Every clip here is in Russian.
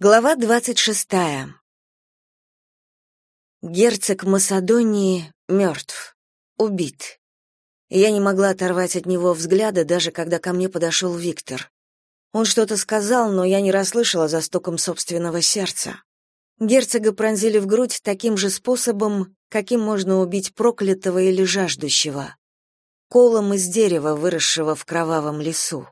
Глава двадцать шестая. Герцог Масадонии мертв, убит. Я не могла оторвать от него взгляда, даже когда ко мне подошел Виктор. Он что-то сказал, но я не расслышала за стуком собственного сердца. Герцога пронзили в грудь таким же способом, каким можно убить проклятого или жаждущего. Колом из дерева, выросшего в кровавом лесу.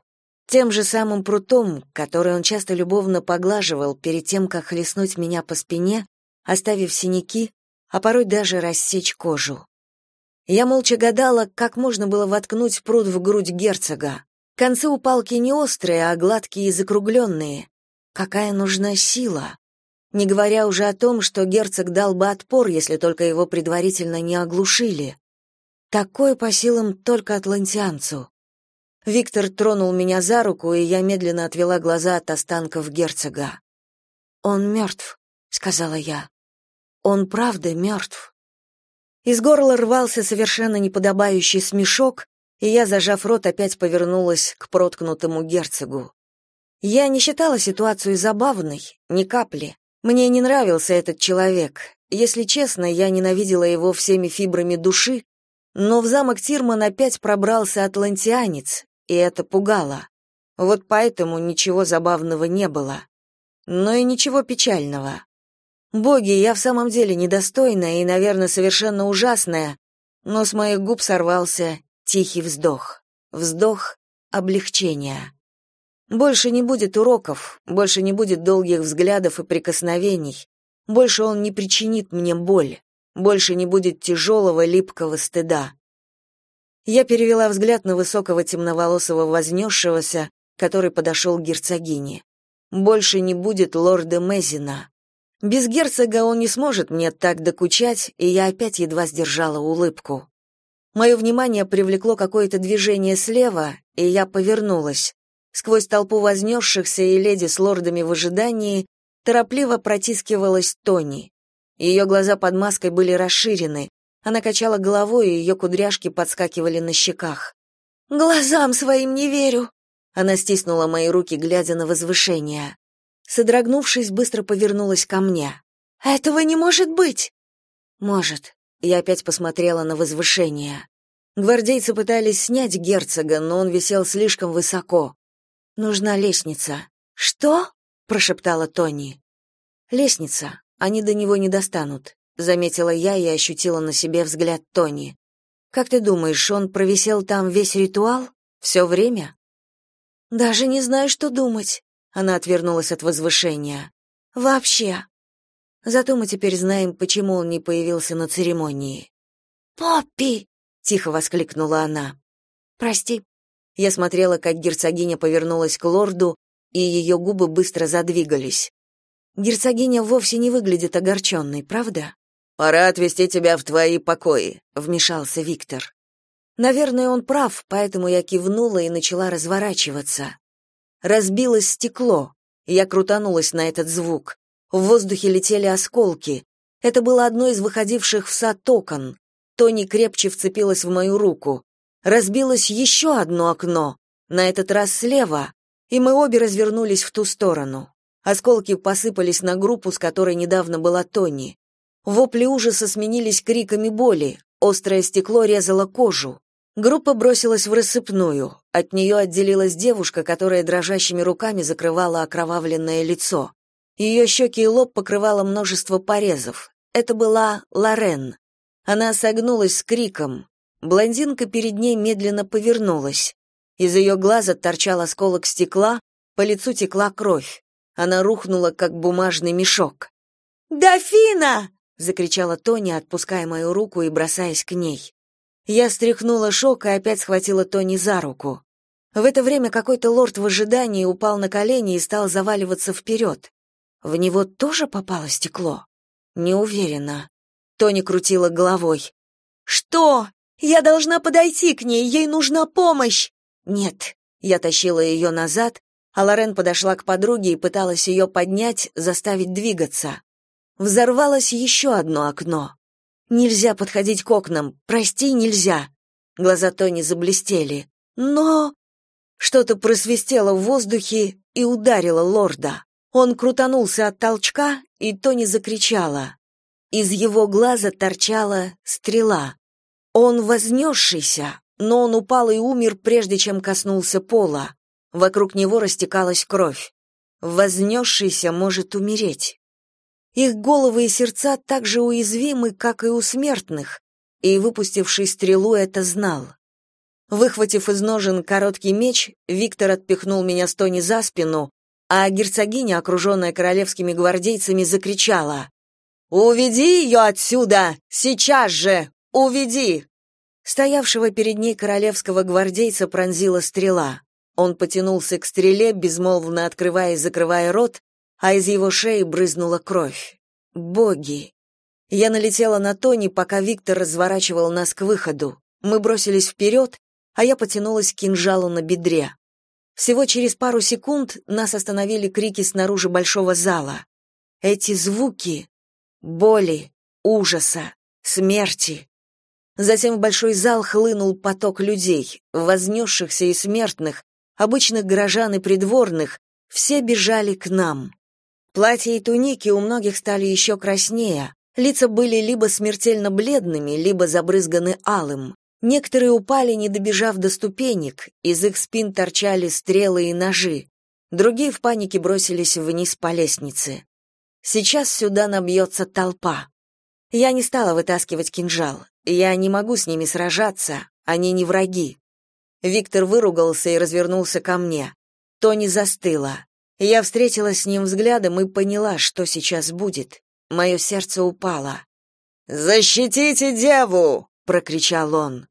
Тем же самым прутом, который он часто любовно поглаживал перед тем, как хлестнуть меня по спине, оставив синяки, а порой даже рассечь кожу. Я молча гадала, как можно было воткнуть прут в грудь герцога. Концы у палки не острые, а гладкие и закругленные. Какая нужна сила! Не говоря уже о том, что герцог дал бы отпор, если только его предварительно не оглушили. Такое по силам только атлантианцу. Виктор тронул меня за руку, и я медленно отвела глаза от останков герцога. «Он мертв», — сказала я. «Он правда мертв». Из горла рвался совершенно неподобающий смешок, и я, зажав рот, опять повернулась к проткнутому герцогу. Я не считала ситуацию забавной, ни капли. Мне не нравился этот человек. Если честно, я ненавидела его всеми фибрами души, но в замок Тирман опять пробрался атлантианец, и это пугало. Вот поэтому ничего забавного не было. Но и ничего печального. Боги, я в самом деле недостойная и, наверное, совершенно ужасная, но с моих губ сорвался тихий вздох. Вздох облегчения. Больше не будет уроков, больше не будет долгих взглядов и прикосновений, больше он не причинит мне боль, больше не будет тяжелого липкого стыда. Я перевела взгляд на высокого темноволосого вознесшегося, который подошел к герцогине. Больше не будет лорда Мезина. Без герцога он не сможет мне так докучать, и я опять едва сдержала улыбку. Мое внимание привлекло какое-то движение слева, и я повернулась. Сквозь толпу вознесшихся и леди с лордами в ожидании торопливо протискивалась Тони. Ее глаза под маской были расширены, она качала головой, и ее кудряшки подскакивали на щеках. «Глазам своим не верю!» Она стиснула мои руки, глядя на возвышение. Содрогнувшись, быстро повернулась ко мне. «Этого не может быть!» «Может». Я опять посмотрела на возвышение. Гвардейцы пытались снять герцога, но он висел слишком высоко. «Нужна лестница». «Что?» — прошептала Тони. «Лестница. Они до него не достанут заметила я и ощутила на себе взгляд Тони. Как ты думаешь, он провисел там весь ритуал? Все время? Даже не знаю, что думать. Она отвернулась от возвышения. Вообще. Зато мы теперь знаем, почему он не появился на церемонии. Поппи, тихо воскликнула она. Прости. Я смотрела, как герцогиня повернулась к лорду, и ее губы быстро задвигались. Герцогиня вовсе не выглядит огорченной, правда? Пора отвезти тебя в твои покои, вмешался Виктор. Наверное, он прав, поэтому я кивнула и начала разворачиваться. Разбилось стекло. Я крутанулась на этот звук. В воздухе летели осколки. Это было одно из выходивших в сад окон. Тони крепче вцепилась в мою руку. Разбилось еще одно окно, на этот раз слева, и мы обе развернулись в ту сторону. Осколки посыпались на группу, с которой недавно была Тони. Вопли ужаса сменились криками боли, острое стекло резало кожу. Группа бросилась в рассыпную. От нее отделилась девушка, которая дрожащими руками закрывала окровавленное лицо. Ее щеки и лоб покрывало множество порезов. Это была Лорен. Она согнулась с криком. Блондинка перед ней медленно повернулась. Из ее глаза торчал осколок стекла, по лицу текла кровь. Она рухнула, как бумажный мешок. «Дофина!» Закричала Тони, отпуская мою руку и бросаясь к ней. Я стряхнула шок и опять схватила Тони за руку. В это время какой-то лорд в ожидании упал на колени и стал заваливаться вперед. В него тоже попало стекло? Не уверена. Тони крутила головой. Что? Я должна подойти к ней, ей нужна помощь. Нет. Я тащила ее назад, а Лорен подошла к подруге и пыталась ее поднять, заставить двигаться. Взорвалось еще одно окно. Нельзя подходить к окнам. Прости, нельзя. Глаза Тони заблестели. Но что-то просвистело в воздухе и ударило лорда. Он крутанулся от толчка, и Тони закричала. Из его глаза торчала стрела. Он вознесшийся, но он упал и умер, прежде чем коснулся пола. Вокруг него растекалась кровь. Вознесшийся может умереть. Их головы и сердца так же уязвимы, как и у смертных, и выпустивший стрелу это знал. Выхватив из ножен короткий меч, Виктор отпихнул меня с Тони за спину, а герцогиня, окруженная королевскими гвардейцами, закричала «Уведи ее отсюда! Сейчас же! Уведи!» Стоявшего перед ней королевского гвардейца пронзила стрела. Он потянулся к стреле, безмолвно открывая и закрывая рот, а из его шеи брызнула кровь. Боги! Я налетела на Тони, пока Виктор разворачивал нас к выходу. Мы бросились вперед, а я потянулась к кинжалу на бедре. Всего через пару секунд нас остановили крики снаружи большого зала. Эти звуки боли, ужаса, смерти. Затем в большой зал хлынул поток людей, вознесшихся и смертных, обычных горожан и придворных, все бежали к нам. Платья и туники у многих стали еще краснее, лица были либо смертельно бледными, либо забрызганы алым. Некоторые упали, не добежав до ступенек, из их спин торчали стрелы и ножи. Другие в панике бросились вниз по лестнице. Сейчас сюда набьется толпа. Я не стала вытаскивать кинжал. Я не могу с ними сражаться, они не враги. Виктор выругался и развернулся ко мне. Тони застыла. Я встретилась с ним взглядом и поняла, что сейчас будет. Мое сердце упало. «Защитите деву!» — прокричал он.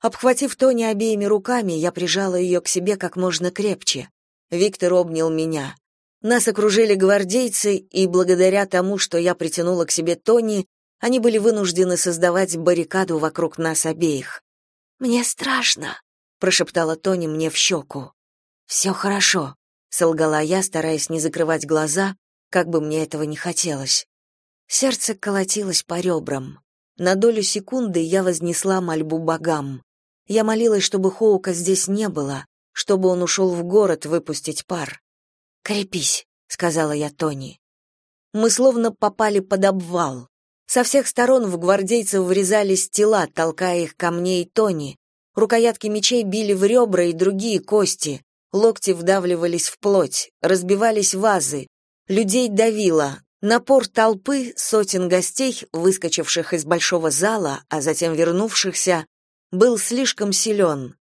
Обхватив Тони обеими руками, я прижала ее к себе как можно крепче. Виктор обнял меня. Нас окружили гвардейцы, и благодаря тому, что я притянула к себе Тони, они были вынуждены создавать баррикаду вокруг нас обеих. «Мне страшно», прошептала Тони мне в щеку. «Все хорошо», — солгала я, стараясь не закрывать глаза, как бы мне этого не хотелось. Сердце колотилось по ребрам. На долю секунды я вознесла мольбу богам. Я молилась, чтобы Хоука здесь не было, чтобы он ушел в город выпустить пар. «Крепись», — сказала я Тони. Мы словно попали под обвал. Со всех сторон в гвардейцев врезались тела, толкая их ко мне и Тони, Рукоятки мечей били в ребра и другие кости, локти вдавливались в плоть, разбивались вазы, людей давило. Напор толпы, сотен гостей, выскочивших из большого зала, а затем вернувшихся, был слишком силен.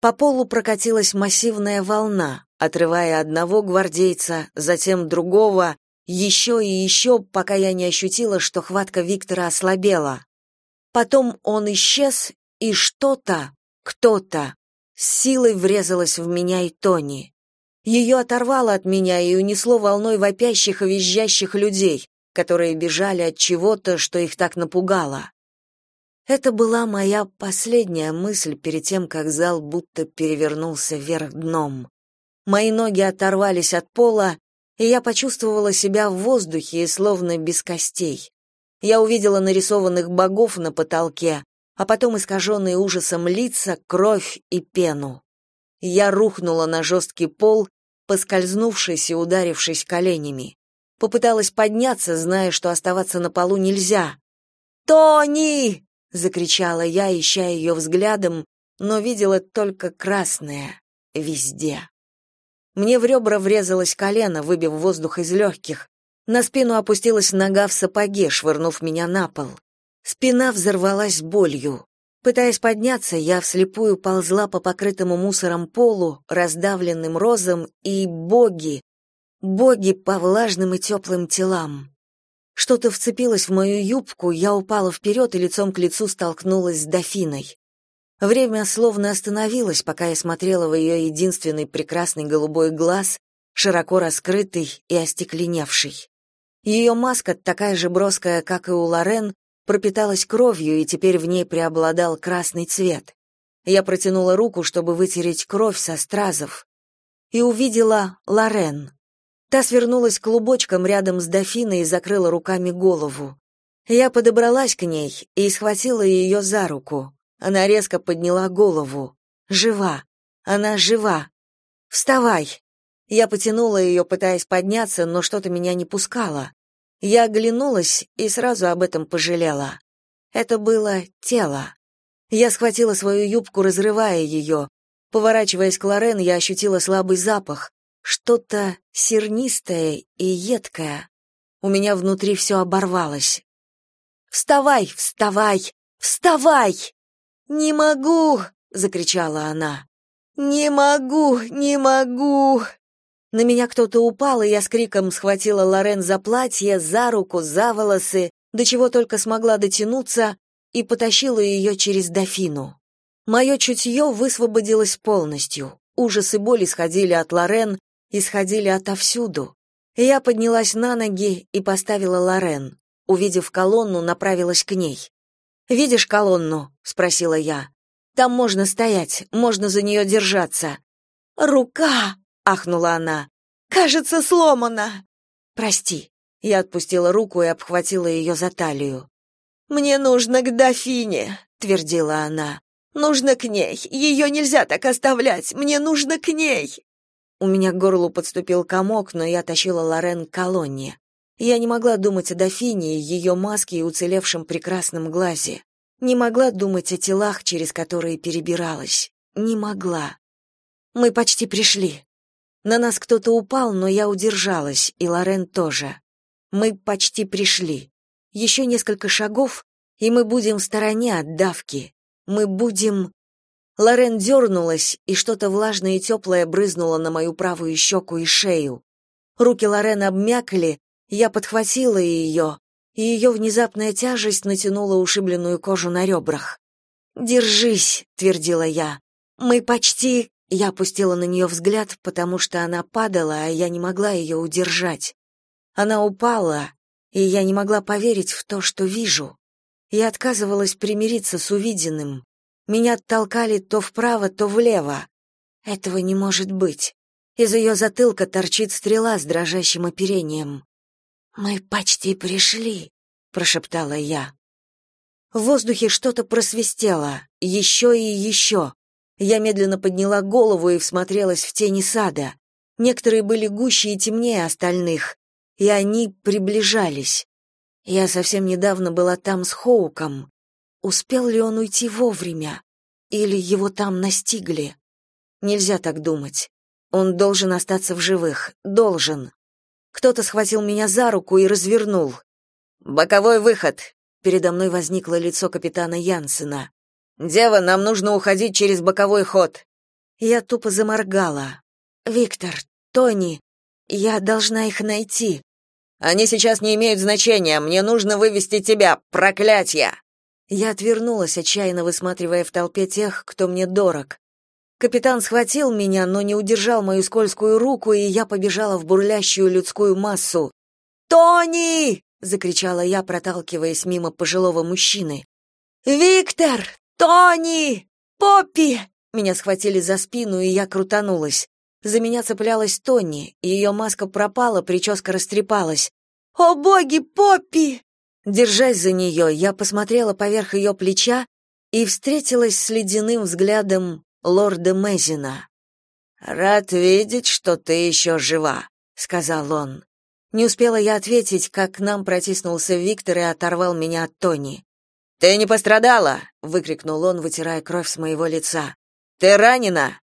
По полу прокатилась массивная волна, отрывая одного гвардейца, затем другого, еще и еще, пока я не ощутила, что хватка Виктора ослабела. Потом он исчез, и что-то, кто-то с силой врезалась в меня и Тони. Ее оторвало от меня и унесло волной вопящих и визжащих людей, которые бежали от чего-то, что их так напугало. Это была моя последняя мысль перед тем, как зал будто перевернулся вверх дном. Мои ноги оторвались от пола, и я почувствовала себя в воздухе и словно без костей. Я увидела нарисованных богов на потолке, а потом искаженные ужасом лица, кровь и пену. Я рухнула на жесткий пол, поскользнувшись и ударившись коленями. Попыталась подняться, зная, что оставаться на полу нельзя. «Тони!» — закричала я, ища ее взглядом, но видела только красное везде. Мне в ребра врезалось колено, выбив воздух из легких. На спину опустилась нога в сапоге, швырнув меня на пол. Спина взорвалась болью. Пытаясь подняться, я вслепую ползла по покрытому мусором полу, раздавленным розам, и боги, боги по влажным и теплым телам. Что-то вцепилось в мою юбку, я упала вперед и лицом к лицу столкнулась с дофиной. Время словно остановилось, пока я смотрела в ее единственный прекрасный голубой глаз, широко раскрытый и остекленевший. Ее маска, такая же броская, как и у Лорен, пропиталась кровью, и теперь в ней преобладал красный цвет. Я протянула руку, чтобы вытереть кровь со стразов, и увидела Лорен. Та свернулась клубочком рядом с дофиной и закрыла руками голову. Я подобралась к ней и схватила ее за руку. Она резко подняла голову. Жива. Она жива. Вставай. Я потянула ее, пытаясь подняться, но что-то меня не пускало. Я оглянулась и сразу об этом пожалела. Это было тело. Я схватила свою юбку, разрывая ее. Поворачиваясь к Лорен, я ощутила слабый запах, что-то сернистое и едкое. У меня внутри все оборвалось. «Вставай, вставай, вставай!» «Не могу!» — закричала она. «Не могу, не могу!» На меня кто-то упал, и я с криком схватила Лорен за платье, за руку, за волосы, до чего только смогла дотянуться, и потащила ее через дофину. Мое чутье высвободилось полностью. Ужас и боль исходили от Лорен, исходили отовсюду. Я поднялась на ноги и поставила Лорен. Увидев колонну, направилась к ней. «Видишь колонну?» — спросила я. «Там можно стоять, можно за нее держаться». «Рука!» — ахнула она. «Кажется, сломана!» «Прости». Я отпустила руку и обхватила ее за талию. «Мне нужно к дофине», — твердила она. «Нужно к ней. Ее нельзя так оставлять. Мне нужно к ней». У меня к горлу подступил комок, но я тащила Лорен к колонне. Я не могла думать о дофине, ее маске и уцелевшем прекрасном глазе. Не могла думать о телах, через которые перебиралась. Не могла. Мы почти пришли. На нас кто-то упал, но я удержалась, и Лорен тоже. Мы почти пришли. Еще несколько шагов, и мы будем в стороне от давки. Мы будем... Лорен дернулась, и что-то влажное и теплое брызнуло на мою правую щеку и шею. Руки Лорен обмякли, я подхватила ее, и ее внезапная тяжесть натянула ушибленную кожу на ребрах. «Держись», — твердила я. «Мы почти...» Я опустила на нее взгляд, потому что она падала, а я не могла ее удержать. Она упала, и я не могла поверить в то, что вижу. Я отказывалась примириться с увиденным. Меня толкали то вправо, то влево. Этого не может быть. Из ее затылка торчит стрела с дрожащим оперением. «Мы почти пришли», — прошептала я. В воздухе что-то просвистело, еще и еще. Я медленно подняла голову и всмотрелась в тени сада. Некоторые были гуще и темнее остальных, и они приближались. Я совсем недавно была там с Хоуком. Успел ли он уйти вовремя? Или его там настигли? Нельзя так думать. Он должен остаться в живых. Должен. Кто-то схватил меня за руку и развернул. «Боковой выход!» Передо мной возникло лицо капитана Янсена. «Дева, нам нужно уходить через боковой ход!» Я тупо заморгала. «Виктор, Тони, я должна их найти». «Они сейчас не имеют значения, мне нужно вывести тебя, проклятье!» Я отвернулась, отчаянно высматривая в толпе тех, кто мне дорог. Капитан схватил меня, но не удержал мою скользкую руку, и я побежала в бурлящую людскую массу. «Тони!» — закричала я, проталкиваясь мимо пожилого мужчины. «Виктор! Тони! Поппи!» Меня схватили за спину, и я крутанулась. За меня цеплялась Тони, ее маска пропала, прическа растрепалась. «О боги, Поппи!» Держась за нее, я посмотрела поверх ее плеча и встретилась с ледяным взглядом лорда Мезина. «Рад видеть, что ты еще жива», — сказал он. Не успела я ответить, как к нам протиснулся Виктор и оторвал меня от Тони. «Ты не пострадала!» — выкрикнул он, вытирая кровь с моего лица. «Ты ранена!»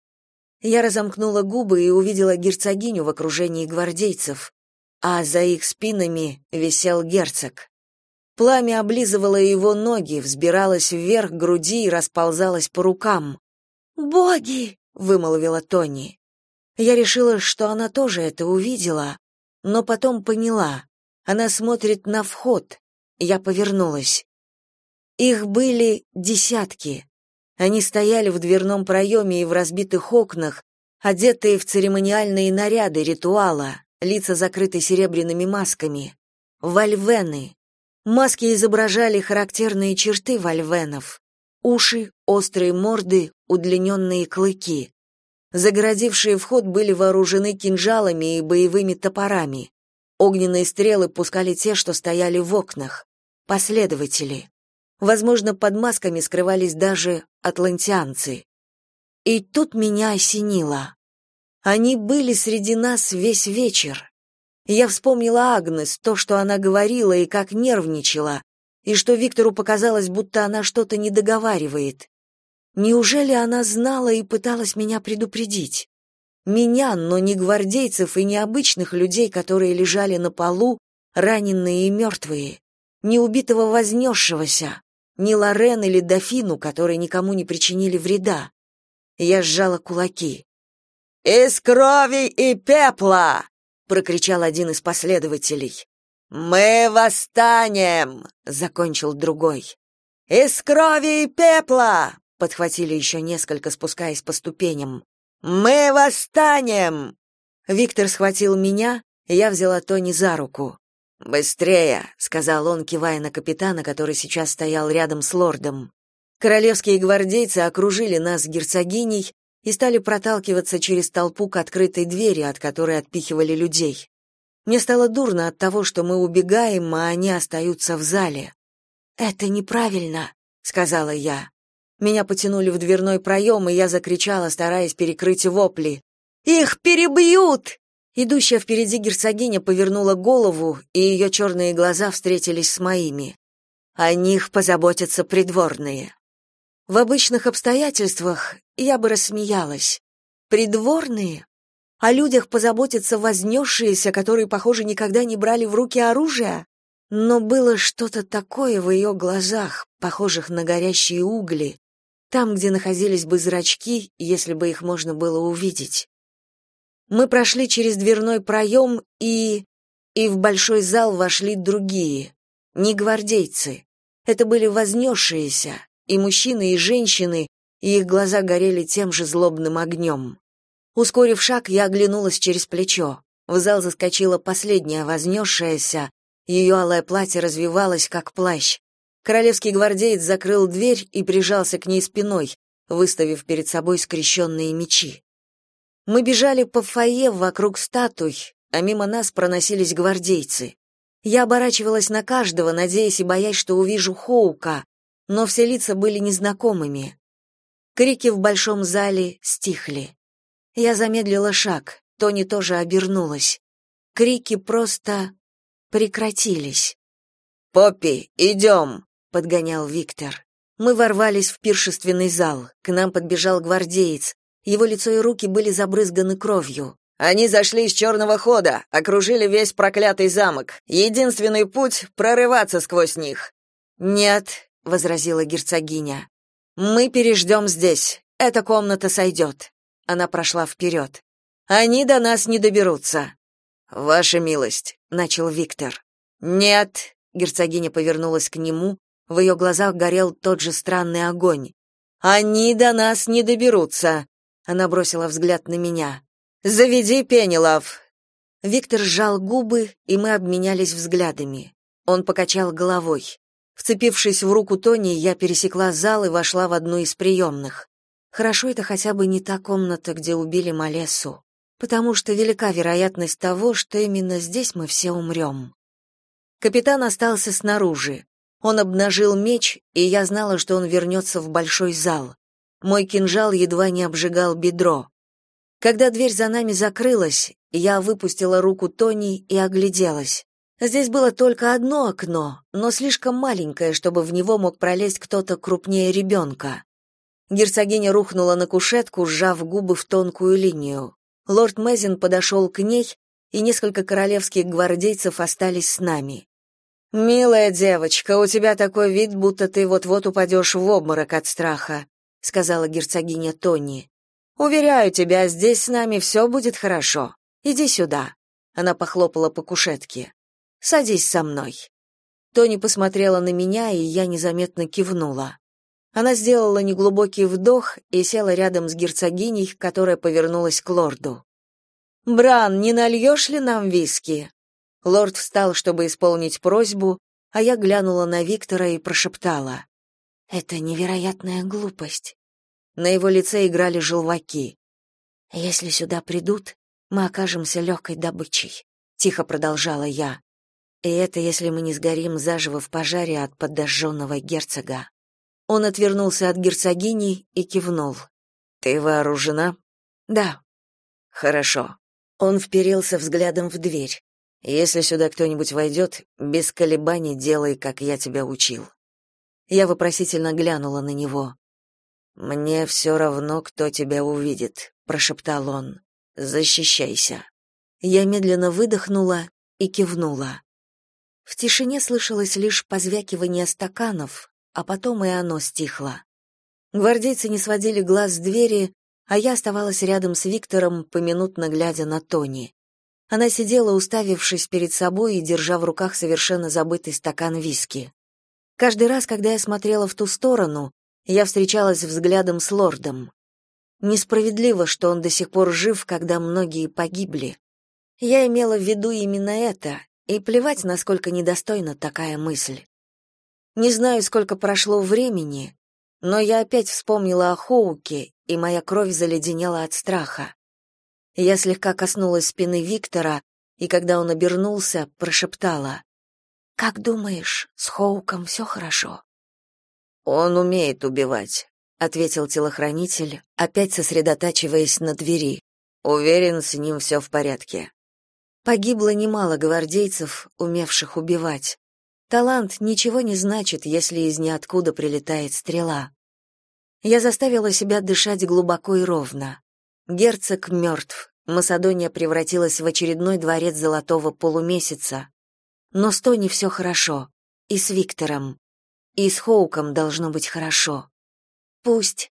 Я разомкнула губы и увидела герцогиню в окружении гвардейцев, а за их спинами висел герцог. Пламя облизывало его ноги, взбиралось вверх груди и расползалось по рукам. «Боги!» — вымолвила Тони. Я решила, что она тоже это увидела, но потом поняла. Она смотрит на вход. Я повернулась. Их были десятки. Они стояли в дверном проеме и в разбитых окнах, одетые в церемониальные наряды ритуала, лица закрыты серебряными масками. Вальвены. Маски изображали характерные черты вальвенов. Уши, острые морды, удлиненные клыки. Загородившие вход были вооружены кинжалами и боевыми топорами. Огненные стрелы пускали те, что стояли в окнах. Последователи. Возможно, под масками скрывались даже атлантианцы. И тут меня осенило. Они были среди нас весь вечер. Я вспомнила Агнес, то, что она говорила и как нервничала, и что Виктору показалось, будто она что-то не договаривает. Неужели она знала и пыталась меня предупредить? Меня, но не гвардейцев и не обычных людей, которые лежали на полу, раненые и мертвые, не убитого вознесшегося, не Лорен или Дофину, которые никому не причинили вреда. Я сжала кулаки. «Из крови и пепла!» — прокричал один из последователей. «Мы восстанем!» — закончил другой. «Из крови и пепла!» — подхватили еще несколько, спускаясь по ступеням. «Мы восстанем!» Виктор схватил меня, я взяла Тони за руку. «Быстрее!» — сказал он, кивая на капитана, который сейчас стоял рядом с лордом. Королевские гвардейцы окружили нас с герцогиней и стали проталкиваться через толпу к открытой двери, от которой отпихивали людей. Мне стало дурно от того, что мы убегаем, а они остаются в зале. «Это неправильно», — сказала я. Меня потянули в дверной проем, и я закричала, стараясь перекрыть вопли. «Их перебьют!» Идущая впереди герцогиня повернула голову, и ее черные глаза встретились с моими. О них позаботятся придворные. В обычных обстоятельствах я бы рассмеялась. Придворные? О людях позаботятся вознесшиеся, которые, похоже, никогда не брали в руки оружие? Но было что-то такое в ее глазах, похожих на горящие угли, там, где находились бы зрачки, если бы их можно было увидеть. Мы прошли через дверной проем и... и в большой зал вошли другие, не гвардейцы. Это были вознесшиеся, и мужчины, и женщины, и их глаза горели тем же злобным огнем. Ускорив шаг, я оглянулась через плечо. В зал заскочила последняя вознесшаяся, ее алое платье развивалось, как плащ. Королевский гвардеец закрыл дверь и прижался к ней спиной, выставив перед собой скрещенные мечи. Мы бежали по фойе вокруг статуй, а мимо нас проносились гвардейцы. Я оборачивалась на каждого, надеясь и боясь, что увижу Хоука, но все лица были незнакомыми. Крики в большом зале стихли. Я замедлила шаг, Тони тоже обернулась. Крики просто прекратились. «Поппи, идем!» — подгонял Виктор. Мы ворвались в пиршественный зал. К нам подбежал гвардеец. Его лицо и руки были забрызганы кровью. Они зашли из черного хода, окружили весь проклятый замок. Единственный путь прорываться сквозь них. Нет, возразила герцогиня. Мы переждем здесь. Эта комната сойдет». Она прошла вперед. Они до нас не доберутся. Ваша милость, начал Виктор. Нет, герцогиня повернулась к нему, в ее глазах горел тот же странный огонь. Они до нас не доберутся. Она бросила взгляд на меня. «Заведи Пенелов!» Виктор сжал губы, и мы обменялись взглядами. Он покачал головой. Вцепившись в руку Тони, я пересекла зал и вошла в одну из приемных. Хорошо это хотя бы не та комната, где убили Малесу, потому что велика вероятность того, что именно здесь мы все умрем. Капитан остался снаружи. Он обнажил меч, и я знала, что он вернется в большой зал. Мой кинжал едва не обжигал бедро. Когда дверь за нами закрылась, я выпустила руку Тони и огляделась. Здесь было только одно окно, но слишком маленькое, чтобы в него мог пролезть кто-то крупнее ребенка. Герцогиня рухнула на кушетку, сжав губы в тонкую линию. Лорд Мезин подошел к ней, и несколько королевских гвардейцев остались с нами. «Милая девочка, у тебя такой вид, будто ты вот-вот упадешь в обморок от страха», сказала герцогиня Тони. Уверяю тебя, здесь с нами все будет хорошо. Иди сюда. Она похлопала по кушетке. Садись со мной. Тони посмотрела на меня, и я незаметно кивнула. Она сделала неглубокий вдох и села рядом с герцогиней, которая повернулась к лорду. «Бран, не нальешь ли нам виски?» Лорд встал, чтобы исполнить просьбу, а я глянула на Виктора и прошептала. Это невероятная глупость. На его лице играли желваки. Если сюда придут, мы окажемся легкой добычей, тихо продолжала я. И это если мы не сгорим заживо в пожаре от подожженного герцога. Он отвернулся от герцогини и кивнул. Ты вооружена? Да. Хорошо. Он вперился взглядом в дверь. Если сюда кто-нибудь войдет, без колебаний делай, как я тебя учил. Я вопросительно глянула на него. Мне все равно, кто тебя увидит, прошептал он. Защищайся. Я медленно выдохнула и кивнула. В тишине слышалось лишь позвякивание стаканов, а потом и оно стихло. Гвардейцы не сводили глаз с двери, а я оставалась рядом с Виктором, поминутно глядя на Тони. Она сидела, уставившись перед собой и держа в руках совершенно забытый стакан виски. Каждый раз, когда я смотрела в ту сторону, я встречалась взглядом с лордом. Несправедливо, что он до сих пор жив, когда многие погибли. Я имела в виду именно это, и плевать, насколько недостойна такая мысль. Не знаю, сколько прошло времени, но я опять вспомнила о Хоуке, и моя кровь заледенела от страха. Я слегка коснулась спины Виктора, и когда он обернулся, прошептала: "Как думаешь, с Хоуком все хорошо?" Он умеет убивать, ответил телохранитель, опять сосредотачиваясь на двери. Уверен, с ним все в порядке. Погибло немало гвардейцев, умевших убивать. Талант ничего не значит, если из ниоткуда прилетает стрела. Я заставила себя дышать глубоко и ровно. Герцог мертв. Масадония превратилась в очередной дворец золотого полумесяца. Но с Тони все хорошо. И с Виктором. И с Хоуком должно быть хорошо. Пусть,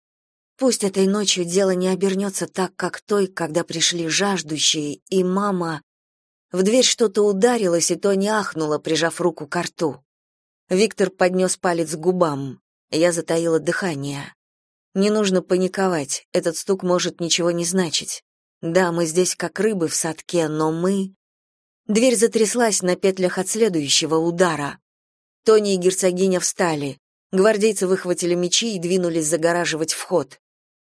пусть этой ночью дело не обернется так, как той, когда пришли жаждущие, и мама... В дверь что-то ударилось, и Тони ахнула, прижав руку к рту. Виктор поднес палец к губам. Я затаила дыхание. Не нужно паниковать, этот стук может ничего не значить. Да, мы здесь как рыбы в садке, но мы... Дверь затряслась на петлях от следующего удара. Тони и герцогиня встали. Гвардейцы выхватили мечи и двинулись загораживать вход.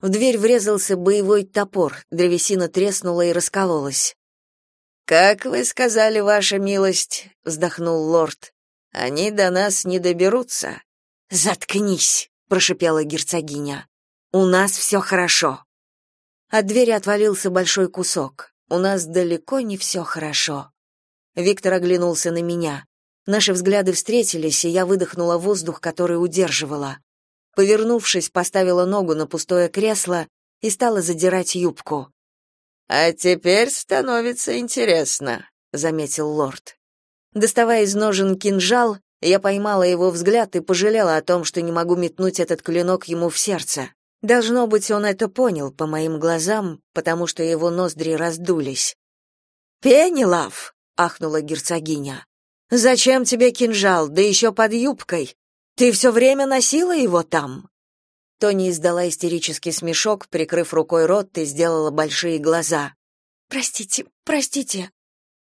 В дверь врезался боевой топор, древесина треснула и раскололась. «Как вы сказали, ваша милость», — вздохнул лорд, — «они до нас не доберутся». «Заткнись», — прошипела герцогиня. У нас все хорошо. От двери отвалился большой кусок. У нас далеко не все хорошо. Виктор оглянулся на меня. Наши взгляды встретились, и я выдохнула воздух, который удерживала. Повернувшись, поставила ногу на пустое кресло и стала задирать юбку. А теперь становится интересно, заметил лорд. Доставая из ножен кинжал, я поймала его взгляд и пожалела о том, что не могу метнуть этот клинок ему в сердце. Должно быть, он это понял по моим глазам, потому что его ноздри раздулись. «Пенелав!» — ахнула герцогиня. «Зачем тебе кинжал, да еще под юбкой? Ты все время носила его там?» Тони издала истерический смешок, прикрыв рукой рот и сделала большие глаза. «Простите, простите».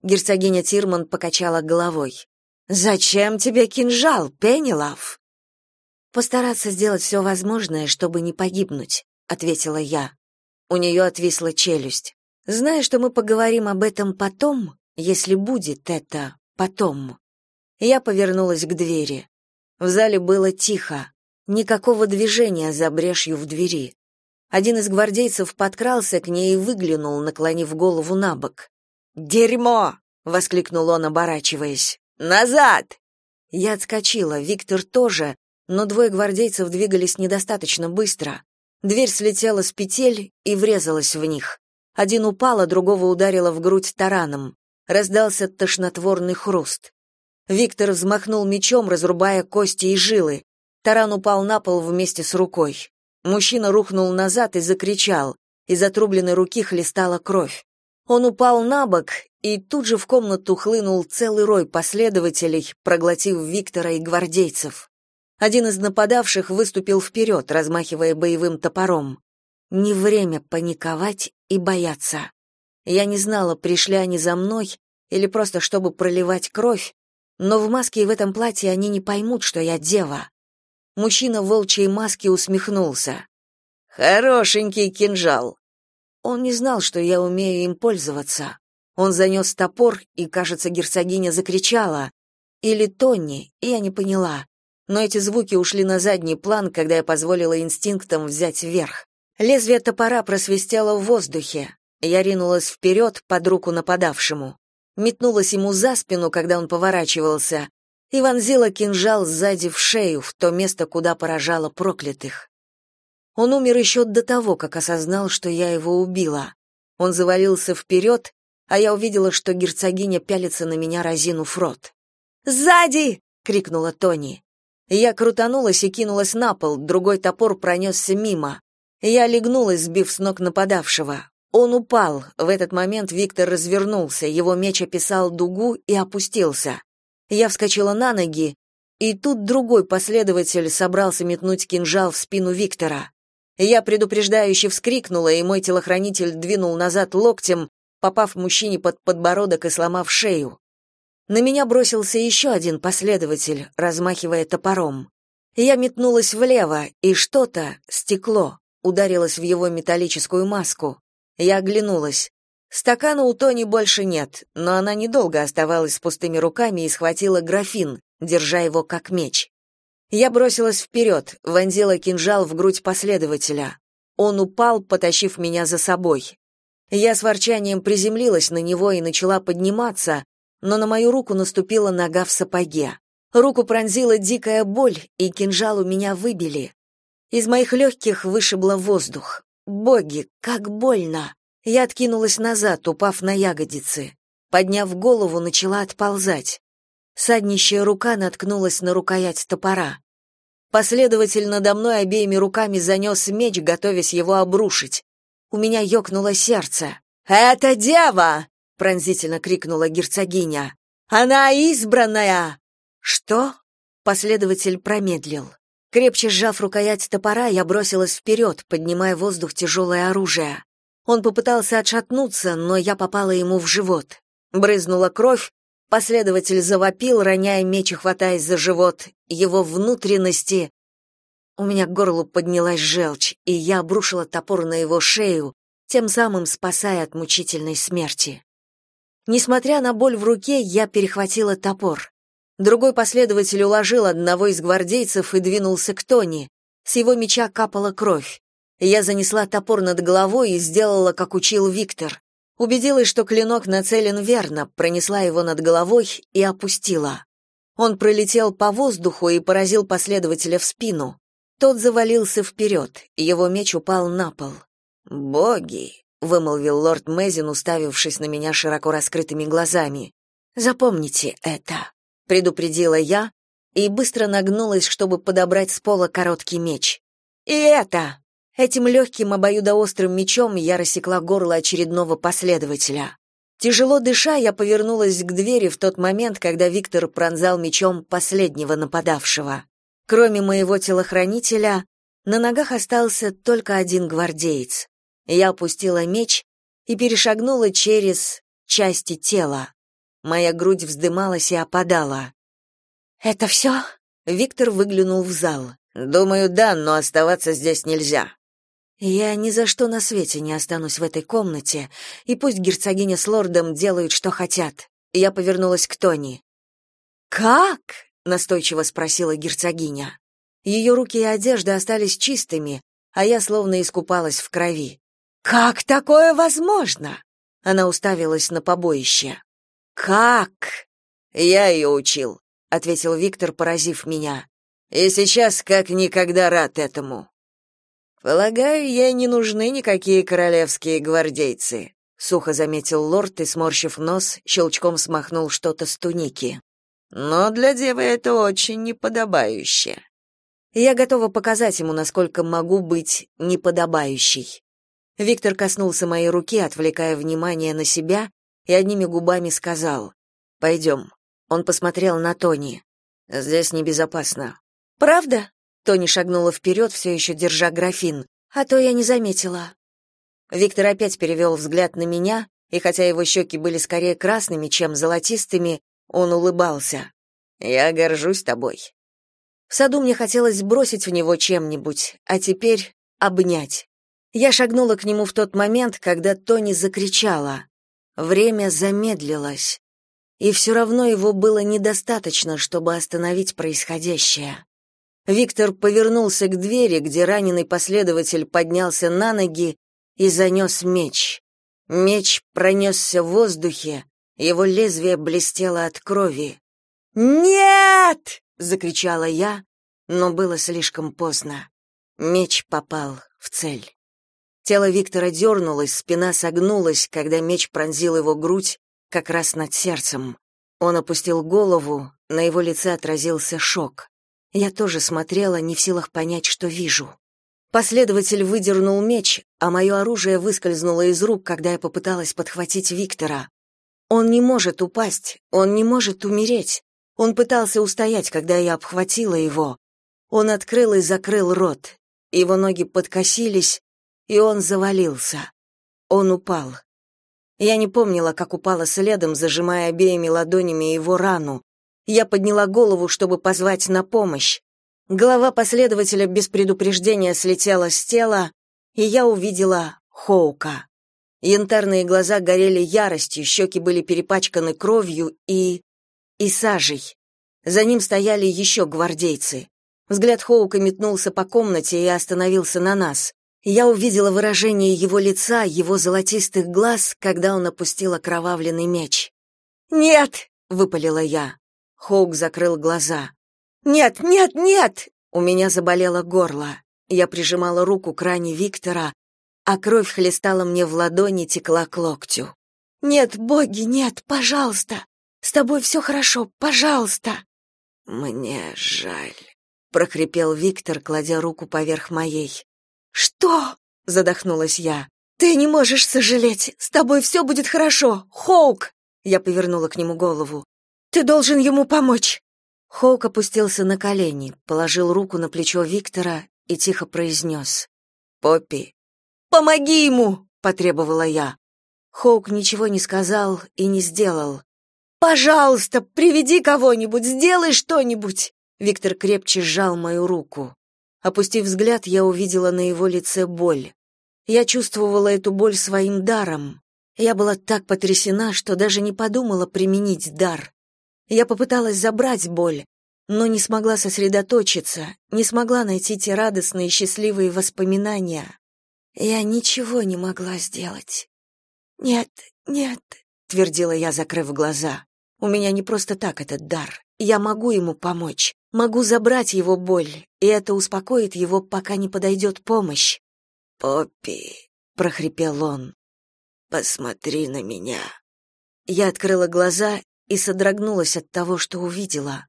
Герцогиня Тирман покачала головой. «Зачем тебе кинжал, Пенелав?» Постараться сделать все возможное, чтобы не погибнуть, ответила я. У нее отвисла челюсть. Зная, что мы поговорим об этом потом, если будет это потом. Я повернулась к двери. В зале было тихо, никакого движения за брешью в двери. Один из гвардейцев подкрался к ней и выглянул, наклонив голову на бок. «Дерьмо!» — воскликнул он, оборачиваясь. «Назад!» Я отскочила, Виктор тоже, но двое гвардейцев двигались недостаточно быстро. Дверь слетела с петель и врезалась в них. Один упал, а другого ударило в грудь тараном. Раздался тошнотворный хруст. Виктор взмахнул мечом, разрубая кости и жилы. Таран упал на пол вместе с рукой. Мужчина рухнул назад и закричал. Из отрубленной руки хлестала кровь. Он упал на бок, и тут же в комнату хлынул целый рой последователей, проглотив Виктора и гвардейцев. Один из нападавших выступил вперед, размахивая боевым топором. Не время паниковать и бояться. Я не знала, пришли они за мной или просто чтобы проливать кровь, но в маске и в этом платье они не поймут, что я дева. Мужчина в волчьей маске усмехнулся. Хорошенький кинжал. Он не знал, что я умею им пользоваться. Он занес топор, и, кажется, герцогиня закричала. Или Тонни, и я не поняла но эти звуки ушли на задний план, когда я позволила инстинктам взять верх. Лезвие топора просвистело в воздухе. Я ринулась вперед под руку нападавшему. Метнулась ему за спину, когда он поворачивался, и вонзила кинжал сзади в шею, в то место, куда поражала проклятых. Он умер еще до того, как осознал, что я его убила. Он завалился вперед, а я увидела, что герцогиня пялится на меня, разинув рот. «Сзади!» — крикнула Тони. Я крутанулась и кинулась на пол, другой топор пронесся мимо. Я легнулась, сбив с ног нападавшего. Он упал. В этот момент Виктор развернулся, его меч описал дугу и опустился. Я вскочила на ноги, и тут другой последователь собрался метнуть кинжал в спину Виктора. Я предупреждающе вскрикнула, и мой телохранитель двинул назад локтем, попав мужчине под подбородок и сломав шею. На меня бросился еще один последователь, размахивая топором. Я метнулась влево, и что-то, стекло, ударилось в его металлическую маску. Я оглянулась. Стакана у Тони больше нет, но она недолго оставалась с пустыми руками и схватила графин, держа его как меч. Я бросилась вперед, вонзила кинжал в грудь последователя. Он упал, потащив меня за собой. Я с ворчанием приземлилась на него и начала подниматься, но на мою руку наступила нога в сапоге. Руку пронзила дикая боль, и кинжал у меня выбили. Из моих легких вышибло воздух. Боги, как больно! Я откинулась назад, упав на ягодицы. Подняв голову, начала отползать. Саднищая рука наткнулась на рукоять топора. Последователь надо мной обеими руками занес меч, готовясь его обрушить. У меня ёкнуло сердце. «Это дева!» — пронзительно крикнула герцогиня. «Она избранная!» «Что?» — последователь промедлил. Крепче сжав рукоять топора, я бросилась вперед, поднимая в воздух тяжелое оружие. Он попытался отшатнуться, но я попала ему в живот. Брызнула кровь, последователь завопил, роняя меч и хватаясь за живот. Его внутренности... У меня к горлу поднялась желчь, и я обрушила топор на его шею, тем самым спасая от мучительной смерти. Несмотря на боль в руке, я перехватила топор. Другой последователь уложил одного из гвардейцев и двинулся к Тони. С его меча капала кровь. Я занесла топор над головой и сделала, как учил Виктор. Убедилась, что клинок нацелен верно, пронесла его над головой и опустила. Он пролетел по воздуху и поразил последователя в спину. Тот завалился вперед, его меч упал на пол. «Боги!» — вымолвил лорд Мэзин, уставившись на меня широко раскрытыми глазами. «Запомните это!» Предупредила я и быстро нагнулась, чтобы подобрать с пола короткий меч. И это этим легким обоюдоострым мечом я рассекла горло очередного последователя. Тяжело дыша, я повернулась к двери в тот момент, когда Виктор пронзал мечом последнего нападавшего. Кроме моего телохранителя, на ногах остался только один гвардеец. Я опустила меч и перешагнула через части тела. Моя грудь вздымалась и опадала. «Это все?» Виктор выглянул в зал. «Думаю, да, но оставаться здесь нельзя». «Я ни за что на свете не останусь в этой комнате, и пусть герцогиня с лордом делают, что хотят». Я повернулась к Тони. «Как?» — настойчиво спросила герцогиня. Ее руки и одежда остались чистыми, а я словно искупалась в крови. «Как такое возможно?» Она уставилась на побоище. Как? Я ее учил, ответил Виктор, поразив меня. И сейчас как никогда рад этому. Полагаю, ей не нужны никакие королевские гвардейцы, сухо заметил лорд и сморщив нос, щелчком смахнул что-то с туники. Но для девы это очень неподобающе. Я готова показать ему, насколько могу быть неподобающей. Виктор коснулся моей руки, отвлекая внимание на себя, и одними губами сказал «Пойдем». Он посмотрел на Тони. «Здесь небезопасно». «Правда?» Тони шагнула вперед, все еще держа графин. «А то я не заметила». Виктор опять перевел взгляд на меня, и хотя его щеки были скорее красными, чем золотистыми, он улыбался. «Я горжусь тобой». В саду мне хотелось бросить в него чем-нибудь, а теперь обнять. Я шагнула к нему в тот момент, когда Тони закричала. Время замедлилось, и все равно его было недостаточно, чтобы остановить происходящее. Виктор повернулся к двери, где раненый последователь поднялся на ноги и занес меч. Меч пронесся в воздухе, его лезвие блестело от крови. «Нет!» — закричала я, но было слишком поздно. Меч попал в цель. Тело Виктора дернулось, спина согнулась, когда меч пронзил его грудь как раз над сердцем. Он опустил голову, на его лице отразился шок. Я тоже смотрела, не в силах понять, что вижу. Последователь выдернул меч, а мое оружие выскользнуло из рук, когда я попыталась подхватить Виктора. Он не может упасть, он не может умереть. Он пытался устоять, когда я обхватила его. Он открыл и закрыл рот. Его ноги подкосились, и он завалился. Он упал. Я не помнила, как упала следом, зажимая обеими ладонями его рану. Я подняла голову, чтобы позвать на помощь. Голова последователя без предупреждения слетела с тела, и я увидела Хоука. Янтарные глаза горели яростью, щеки были перепачканы кровью и... и сажей. За ним стояли еще гвардейцы. Взгляд Хоука метнулся по комнате и остановился на нас. Я увидела выражение его лица, его золотистых глаз, когда он опустил окровавленный меч. «Нет!» — выпалила я. Хоук закрыл глаза. «Нет, нет, нет!» У меня заболело горло. Я прижимала руку к ране Виктора, а кровь хлестала мне в ладони, текла к локтю. «Нет, боги, нет, пожалуйста! С тобой все хорошо, пожалуйста!» «Мне жаль», — прохрипел Виктор, кладя руку поверх моей. «Что?» — задохнулась я. «Ты не можешь сожалеть! С тобой все будет хорошо! Хоук!» Я повернула к нему голову. «Ты должен ему помочь!» Хоук опустился на колени, положил руку на плечо Виктора и тихо произнес. «Поппи». «Помоги ему!» — потребовала я. Хоук ничего не сказал и не сделал. «Пожалуйста, приведи кого-нибудь, сделай что-нибудь!» Виктор крепче сжал мою руку. Опустив взгляд, я увидела на его лице боль. Я чувствовала эту боль своим даром. Я была так потрясена, что даже не подумала применить дар. Я попыталась забрать боль, но не смогла сосредоточиться, не смогла найти те радостные счастливые воспоминания. Я ничего не могла сделать. «Нет, нет», — твердила я, закрыв глаза. «У меня не просто так этот дар. Я могу ему помочь, могу забрать его боль, и это успокоит его, пока не подойдет помощь». «Поппи», — прохрипел он, — «посмотри на меня». Я открыла глаза и содрогнулась от того, что увидела.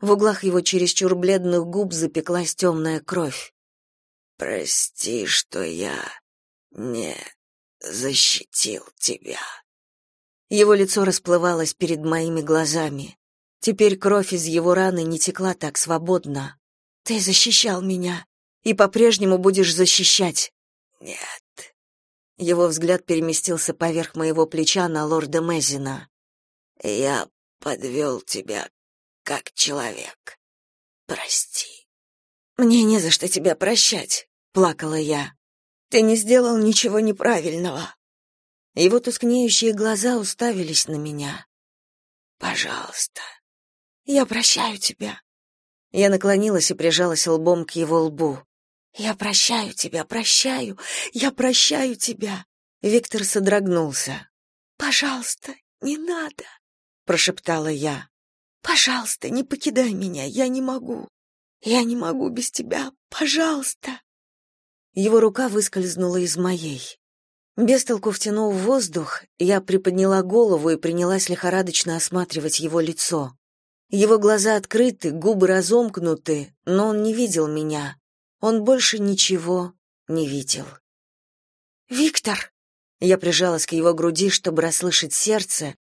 В углах его чересчур бледных губ запеклась темная кровь. «Прости, что я не защитил тебя». Его лицо расплывалось перед моими глазами. Теперь кровь из его раны не текла так свободно. «Ты защищал меня и по-прежнему будешь защищать». «Нет». Его взгляд переместился поверх моего плеча на лорда Мезина. Я подвел тебя как человек. Прости. Мне не за что тебя прощать, плакала я. Ты не сделал ничего неправильного. Его тускнеющие глаза уставились на меня. Пожалуйста. Я прощаю тебя. Я наклонилась и прижалась лбом к его лбу. Я прощаю тебя, прощаю. Я прощаю тебя. Виктор содрогнулся. Пожалуйста, не надо прошептала я. Пожалуйста, не покидай меня, я не могу. Я не могу без тебя. Пожалуйста. Его рука выскользнула из моей. Без толку втянув воздух, я приподняла голову и принялась лихорадочно осматривать его лицо. Его глаза открыты, губы разомкнуты, но он не видел меня. Он больше ничего не видел. «Виктор!» Я прижалась к его груди, чтобы расслышать сердце,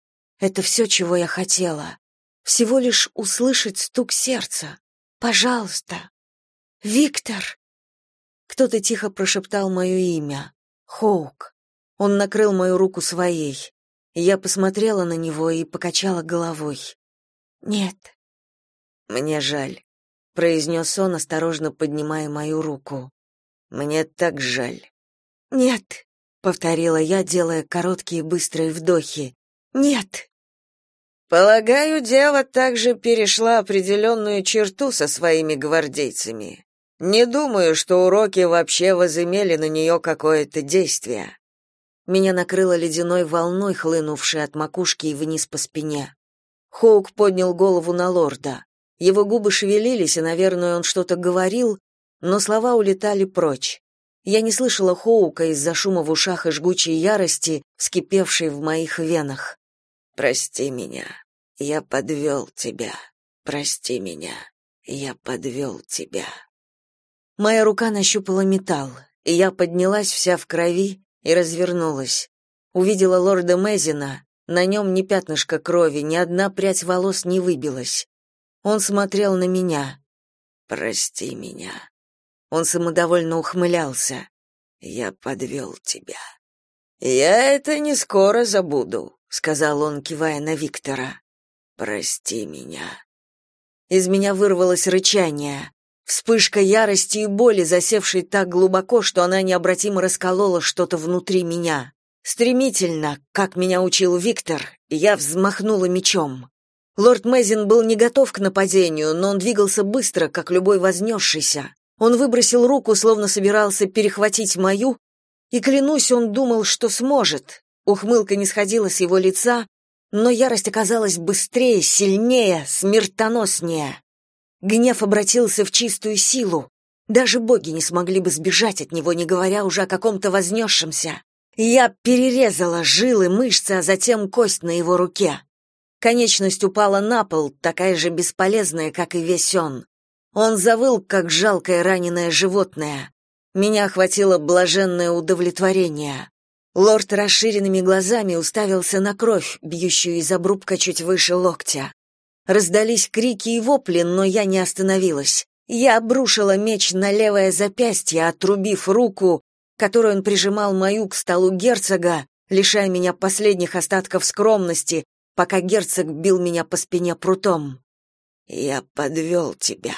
это все, чего я хотела. Всего лишь услышать стук сердца. Пожалуйста. Виктор. Кто-то тихо прошептал мое имя. Хоук. Он накрыл мою руку своей. Я посмотрела на него и покачала головой. Нет. Мне жаль, произнес он, осторожно поднимая мою руку. Мне так жаль. Нет, повторила я, делая короткие быстрые вдохи. Нет. Полагаю, дело также перешла определенную черту со своими гвардейцами. Не думаю, что уроки вообще возымели на нее какое-то действие. Меня накрыло ледяной волной, хлынувшей от макушки и вниз по спине. Хоук поднял голову на лорда. Его губы шевелились, и, наверное, он что-то говорил, но слова улетали прочь. Я не слышала Хоука из-за шума в ушах и жгучей ярости, вскипевшей в моих венах. «Прости меня. Я подвел тебя. Прости меня. Я подвел тебя». Моя рука нащупала металл, и я поднялась вся в крови и развернулась. Увидела лорда Мезина, на нем ни пятнышка крови, ни одна прядь волос не выбилась. Он смотрел на меня. «Прости меня». Он самодовольно ухмылялся. «Я подвел тебя». «Я это не скоро забуду», — сказал он, кивая на Виктора. «Прости меня». Из меня вырвалось рычание. Вспышка ярости и боли, засевшей так глубоко, что она необратимо расколола что-то внутри меня. Стремительно, как меня учил Виктор, я взмахнула мечом. Лорд Мэзин был не готов к нападению, но он двигался быстро, как любой вознесшийся. Он выбросил руку, словно собирался перехватить мою, и, клянусь, он думал, что сможет. Ухмылка не сходила с его лица, но ярость оказалась быстрее, сильнее, смертоноснее. Гнев обратился в чистую силу. Даже боги не смогли бы сбежать от него, не говоря уже о каком-то вознесшемся. Я перерезала жилы, мышцы, а затем кость на его руке. Конечность упала на пол, такая же бесполезная, как и весь он. Он завыл, как жалкое раненое животное. Меня охватило блаженное удовлетворение. Лорд расширенными глазами уставился на кровь, бьющую из обрубка чуть выше локтя. Раздались крики и вопли, но я не остановилась. Я обрушила меч на левое запястье, отрубив руку, которую он прижимал мою к столу герцога, лишая меня последних остатков скромности, пока герцог бил меня по спине прутом. «Я подвел тебя».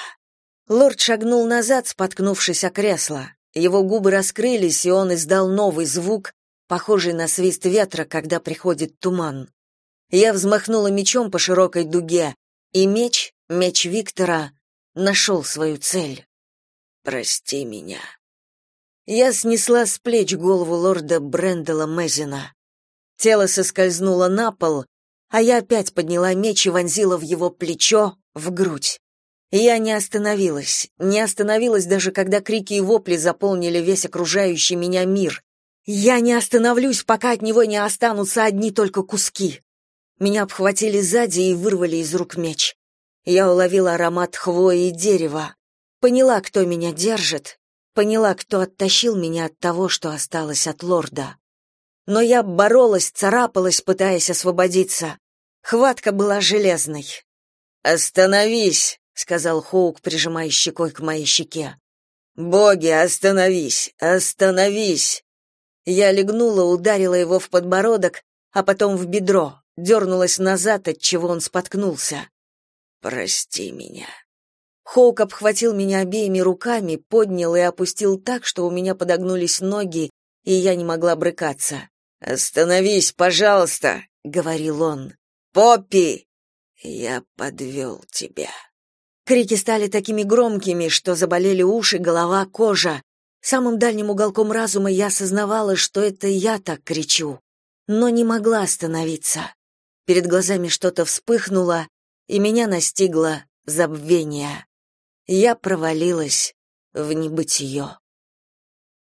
Лорд шагнул назад, споткнувшись о кресло. Его губы раскрылись, и он издал новый звук, похожий на свист ветра, когда приходит туман. Я взмахнула мечом по широкой дуге, и меч, меч Виктора, нашел свою цель. «Прости меня». Я снесла с плеч голову лорда Брендела Мезина. Тело соскользнуло на пол, а я опять подняла меч и вонзила в его плечо, в грудь. Я не остановилась, не остановилась даже когда крики и вопли заполнили весь окружающий меня мир. Я не остановлюсь, пока от него не останутся одни только куски. Меня обхватили сзади и вырвали из рук меч. Я уловила аромат хвои и дерева. Поняла, кто меня держит. Поняла, кто оттащил меня от того, что осталось от лорда. Но я боролась, царапалась, пытаясь освободиться. Хватка была железной. «Остановись!» — сказал Хоук, прижимая щекой к моей щеке. «Боги, остановись! Остановись!» Я легнула, ударила его в подбородок, а потом в бедро дернулась назад, от чего он споткнулся. Прости меня. Хоук обхватил меня обеими руками, поднял и опустил так, что у меня подогнулись ноги, и я не могла брыкаться. Остановись, пожалуйста, говорил он. Поппи, я подвел тебя. Крики стали такими громкими, что заболели уши, голова, кожа. Самым дальним уголком разума я осознавала, что это я так кричу, но не могла остановиться. Перед глазами что-то вспыхнуло, и меня настигло забвение. Я провалилась в небытие.